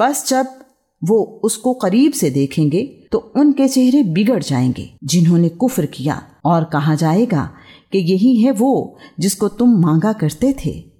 बस जब वो उसको करीब से देखेंगे तो उनके चेहरे बिगड़ जाएँगे, जिन्होंने कुफ्र किया। और कहा जाएगा कि यही है वो जिसको तुम मांगा करते थे।